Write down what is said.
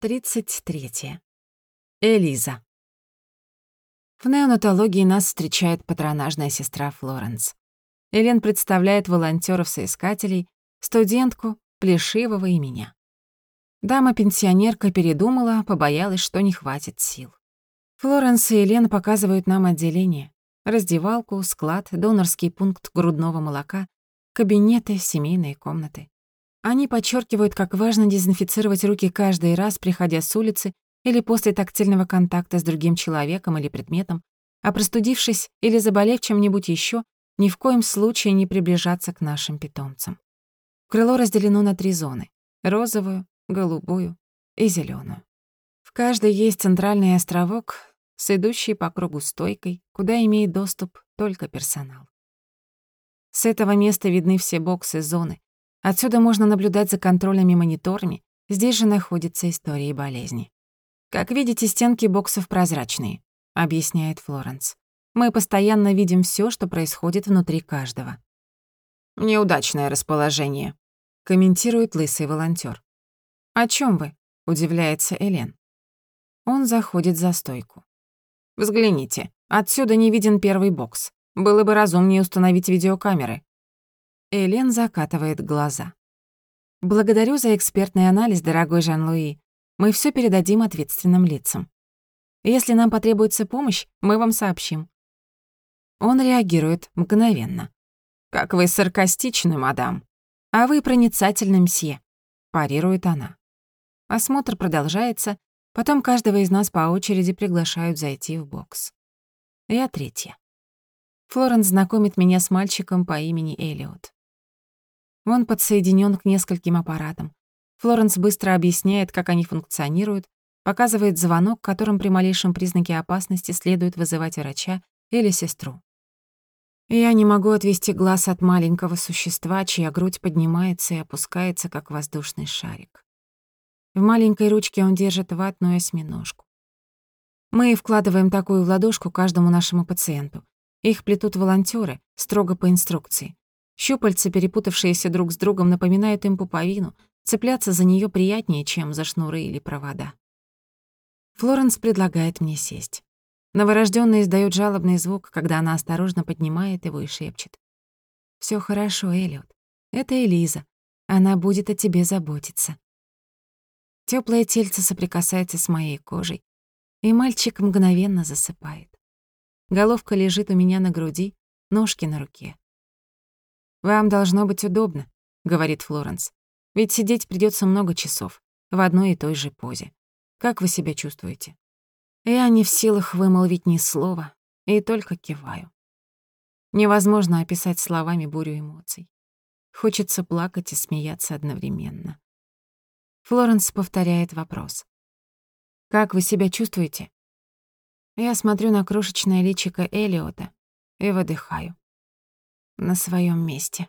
33. Элиза. В неонатологии нас встречает патронажная сестра Флоренс. Элен представляет волонтёров-соискателей, студентку, Плешивого и меня. Дама-пенсионерка передумала, побоялась, что не хватит сил. Флоренс и Элен показывают нам отделение. Раздевалку, склад, донорский пункт грудного молока, кабинеты, семейные комнаты. Они подчеркивают, как важно дезинфицировать руки каждый раз, приходя с улицы или после тактильного контакта с другим человеком или предметом, а простудившись или заболев чем-нибудь еще, ни в коем случае не приближаться к нашим питомцам. Крыло разделено на три зоны — розовую, голубую и зеленую. В каждой есть центральный островок с идущей по кругу стойкой, куда имеет доступ только персонал. С этого места видны все боксы зоны, Отсюда можно наблюдать за контрольными мониторами, здесь же находится история болезни. «Как видите, стенки боксов прозрачные», — объясняет Флоренс. «Мы постоянно видим всё, что происходит внутри каждого». «Неудачное расположение», — комментирует лысый волонтёр. «О чём вы?» — удивляется Элен. Он заходит за стойку. «Взгляните, отсюда не виден первый бокс. Было бы разумнее установить видеокамеры. Элен закатывает глаза. «Благодарю за экспертный анализ, дорогой Жан-Луи. Мы все передадим ответственным лицам. Если нам потребуется помощь, мы вам сообщим». Он реагирует мгновенно. «Как вы саркастичны, мадам. А вы проницательны, мсье», — парирует она. Осмотр продолжается, потом каждого из нас по очереди приглашают зайти в бокс. Я третья. Флоренс знакомит меня с мальчиком по имени Элиот. Он подсоединен к нескольким аппаратам. Флоренс быстро объясняет, как они функционируют, показывает звонок, которым при малейшем признаке опасности следует вызывать врача или сестру. Я не могу отвести глаз от маленького существа, чья грудь поднимается и опускается, как воздушный шарик. В маленькой ручке он держит ватную осьминожку. Мы вкладываем такую в ладошку каждому нашему пациенту. Их плетут волонтёры, строго по инструкции. Щупальца, перепутавшиеся друг с другом, напоминают им пуповину. Цепляться за нее приятнее, чем за шнуры или провода. Флоренс предлагает мне сесть. Новорождённый издает жалобный звук, когда она осторожно поднимает его и шепчет. Все хорошо, Эллиот. Это Элиза. Она будет о тебе заботиться». Теплое тельце соприкасается с моей кожей, и мальчик мгновенно засыпает. Головка лежит у меня на груди, ножки на руке. «Вам должно быть удобно», — говорит Флоренс. «Ведь сидеть придётся много часов, в одной и той же позе. Как вы себя чувствуете?» Я не в силах вымолвить ни слова и только киваю. Невозможно описать словами бурю эмоций. Хочется плакать и смеяться одновременно. Флоренс повторяет вопрос. «Как вы себя чувствуете?» Я смотрю на крошечное личико Элиота и выдыхаю на своем месте.